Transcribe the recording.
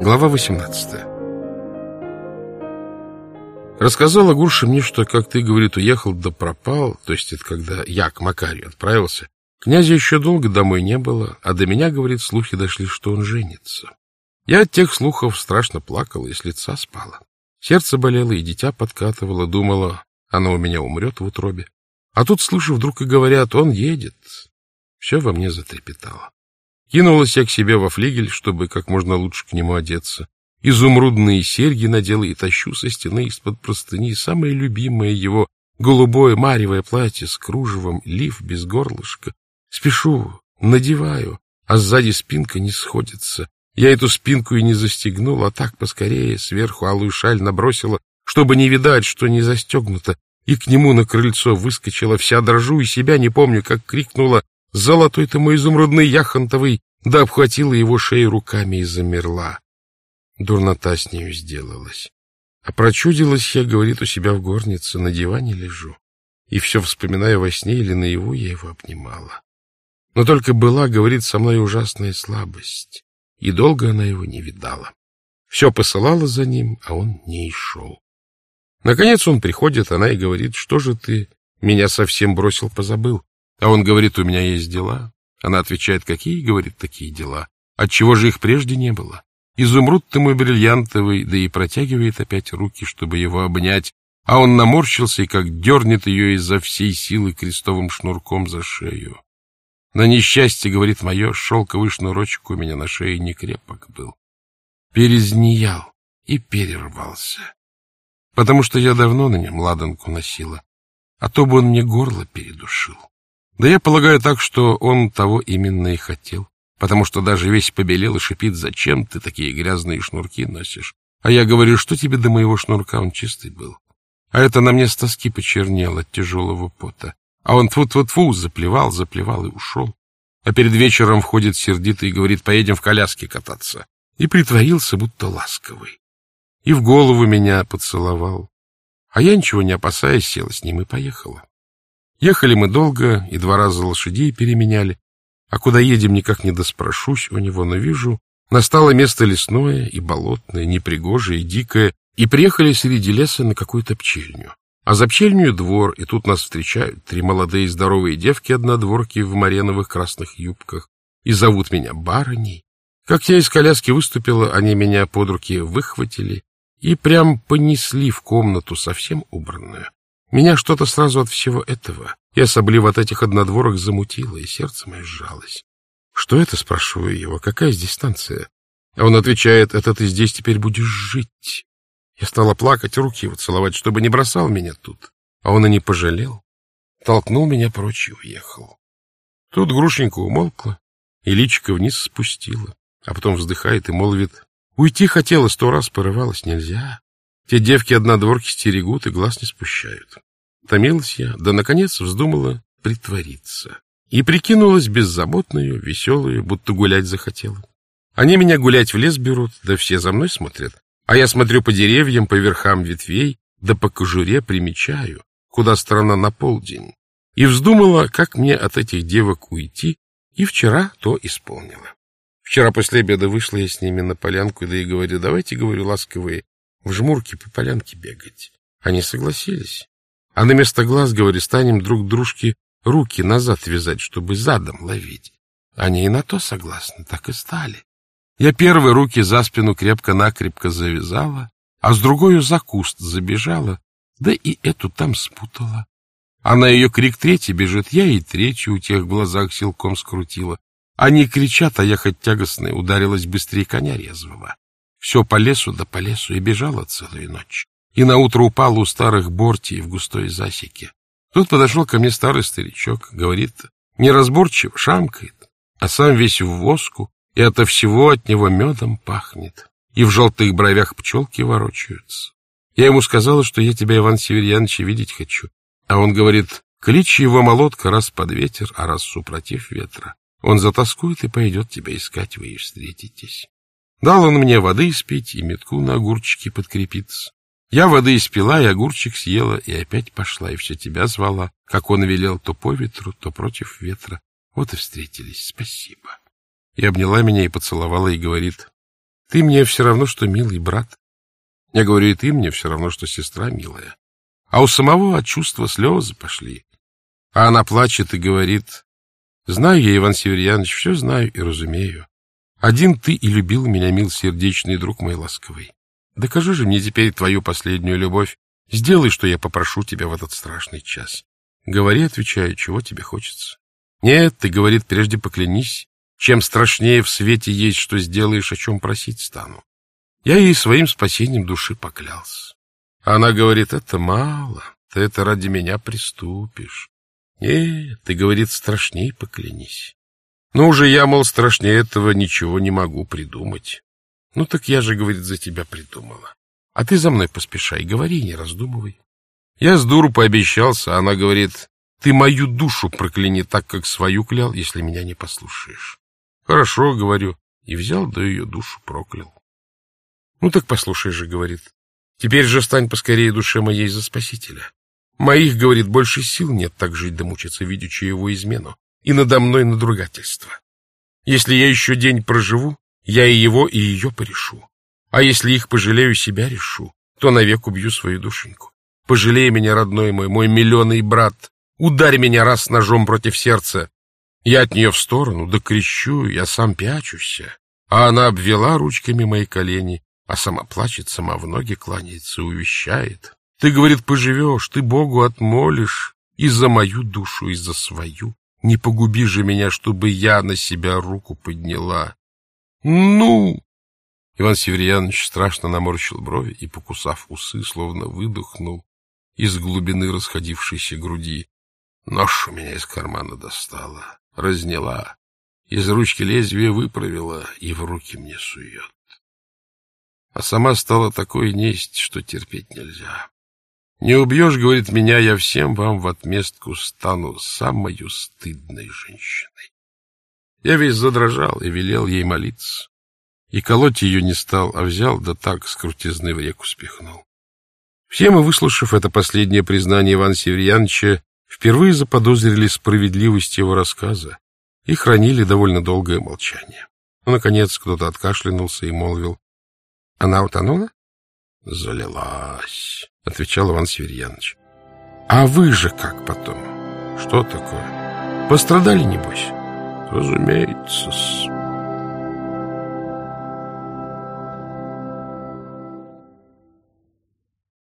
Глава 18 Рассказала Гурша мне, что, как ты, говорит, уехал да пропал, то есть это когда я к Макарию отправился. Князя еще долго домой не было, а до меня, говорит, слухи дошли, что он женится. Я от тех слухов страшно плакала и с лица спала. Сердце болело, и дитя подкатывало, думала, оно у меня умрет в утробе. А тут слышу вдруг и говорят, он едет. Все во мне затрепетало. Кинулась я к себе во флигель, чтобы как можно лучше к нему одеться. Изумрудные серьги надела и тащу со стены из-под простыни самое любимое его голубое маревое платье с кружевом, лиф без горлышка. Спешу, надеваю, а сзади спинка не сходится. Я эту спинку и не застегнула, а так поскорее сверху алую шаль набросила, чтобы не видать, что не застегнуто, и к нему на крыльцо выскочила, вся дрожу и себя не помню, как крикнула «Золотой ты мой изумрудный яхонтовый!» да обхватила его шею руками и замерла. Дурнота с нею сделалась. А прочудилась я, говорит, у себя в горнице, на диване лежу. И все вспоминаю во сне или наяву, я его обнимала. Но только была, говорит, со мной ужасная слабость, и долго она его не видала. Все посылала за ним, а он не шел. Наконец он приходит, она и говорит, что же ты меня совсем бросил, позабыл. А он говорит, у меня есть дела. Она отвечает, какие, говорит, такие дела. Отчего же их прежде не было? Изумруд ты мой бриллиантовый, да и протягивает опять руки, чтобы его обнять, а он наморщился и как дернет ее изо всей силы крестовым шнурком за шею. На несчастье, говорит мое, шелковый шнурочек у меня на шее не крепок был. Перезниял и перервался потому что я давно на нем ладанку носила, а то бы он мне горло передушил. Да я полагаю так, что он того именно и хотел, потому что даже весь побелел и шипит, зачем ты такие грязные шнурки носишь. А я говорю, что тебе до моего шнурка он чистый был. А это на мне с тоски почернело от тяжелого пота. А он тьфу-тьфу-тьфу заплевал, заплевал и ушел. А перед вечером входит сердито и говорит, поедем в коляске кататься. И притворился, будто ласковый и в голову меня поцеловал. А я, ничего не опасаясь, села с ним и поехала. Ехали мы долго, и два раза лошадей переменяли, а куда едем, никак не доспрошусь у него, но вижу, настало место лесное и болотное, непригожее и дикое, и приехали среди леса на какую-то пчельню. А за пчельню двор, и тут нас встречают три молодые здоровые девки-однодворки в мареновых красных юбках, и зовут меня барыней. Как я из коляски выступила, они меня под руки выхватили и прям понесли в комнату совсем убранную. Меня что-то сразу от всего этого, я особливо от этих однодворок замутило, и сердце мое сжалось. Что это, спрашиваю его, какая здесь станция? А он отвечает, это ты здесь теперь будешь жить. Я стала плакать, руки его целовать, чтобы не бросал меня тут. А он и не пожалел. Толкнул меня прочь и уехал. Тут Грушенька умолкла и личико вниз спустила, а потом вздыхает и молвит, Уйти хотела, сто раз порывалась, нельзя. Те девки-однодворки стерегут и глаз не спущают. Томилась я, да, наконец, вздумала притвориться. И прикинулась беззаботную, веселую, будто гулять захотела. Они меня гулять в лес берут, да все за мной смотрят. А я смотрю по деревьям, по верхам ветвей, да по кожуре примечаю, куда страна на полдень. И вздумала, как мне от этих девок уйти, и вчера то исполнила. Вчера после обеда вышла я с ними на полянку, да и говорю, давайте, говорю, ласковые, в жмурке по полянке бегать. Они согласились. А на место глаз, говорю, станем друг дружке руки назад вязать, чтобы задом ловить. Они и на то согласны, так и стали. Я первые руки за спину крепко-накрепко завязала, а с другой за куст забежала, да и эту там спутала. А на ее крик третий бежит, я и третью у тех в глазах силком скрутила. Они кричат, а я хоть тягостная ударилась быстрее коня резвого. Все по лесу да по лесу и бежала целую ночь. И наутро упала у старых бортий в густой засеке. Тут подошел ко мне старый старичок, говорит, неразборчиво, шамкает, а сам весь в воску, и ото всего от него медом пахнет. И в желтых бровях пчелки ворочаются. Я ему сказала, что я тебя, Иван Северьянович, видеть хочу. А он говорит, клич его молотка раз под ветер, а раз супротив ветра. Он затаскует и пойдет тебя искать, вы и встретитесь. Дал он мне воды испить и метку на огурчике подкрепиться. Я воды испила, и огурчик съела, и опять пошла, и все тебя звала, как он велел то по ветру, то против ветра. Вот и встретились, спасибо. И обняла меня и поцеловала, и говорит, Ты мне все равно, что милый брат. Я говорю, и ты мне все равно, что сестра милая. А у самого от чувства слезы пошли. А она плачет и говорит, знаю я, Иван Северьянович, все знаю и разумею. Один ты и любил меня, мил сердечный друг мой ласковый. Докажи же мне теперь твою последнюю любовь. Сделай, что я попрошу тебя в этот страшный час. Говори, отвечаю, чего тебе хочется. Нет, ты, говорит, прежде поклянись, чем страшнее в свете есть, что сделаешь, о чем просить стану. Я ей своим спасением души поклялся. Она говорит, это мало, ты это ради меня приступишь. Нет, ты, говорит, страшней поклянись. Ну, уже я, мол, страшнее этого ничего не могу придумать. Ну, так я же, говорит, за тебя придумала. А ты за мной поспешай, говори, не раздумывай. Я с дуру пообещался, а она говорит, ты мою душу прокляни так, как свою клял, если меня не послушаешь. Хорошо, говорю, и взял, да ее душу проклял. Ну так послушай же, говорит, теперь же стань поскорее душе моей за спасителя. Моих, говорит, больше сил нет так жить да мучиться, видячи его измену, и надо мной надругательство. Если я еще день проживу, я и его, и ее порешу. А если их пожалею, себя решу, то навек убью свою душеньку. Пожалей меня, родной мой, мой миллионный брат. Ударь меня раз ножом против сердца. Я от нее в сторону, да крещу, я сам пячуся. А она обвела ручками мои колени, а сама плачет, сама в ноги кланяется, увещает. Ты, говорит, поживешь, ты Богу отмолишь и за мою душу, и за свою. Не погуби же меня, чтобы я на себя руку подняла. Ну! Иван Северьянович страшно наморщил брови и, покусав усы, словно выдохнул из глубины расходившейся груди. Нож у меня из кармана достала, разняла, из ручки лезвие выправила и в руки мне сует. А сама стала такой несть, что терпеть нельзя. Не убьешь, говорит, меня, я всем вам в отместку стану самою стыдной женщиной. Я весь задрожал и велел ей молиться. И колоть ее не стал, а взял, да так с крутизны в реку спихнул. Все мы, выслушав это последнее признание Ивана Северьяновича, впервые заподозрили справедливость его рассказа и хранили довольно долгое молчание. Но, наконец, кто-то откашлянулся и молвил. — Она утонула? — Залилась, — отвечал Иван Северьянович. — А вы же как потом? — Что такое? — Пострадали, небось? — Разумеется-с.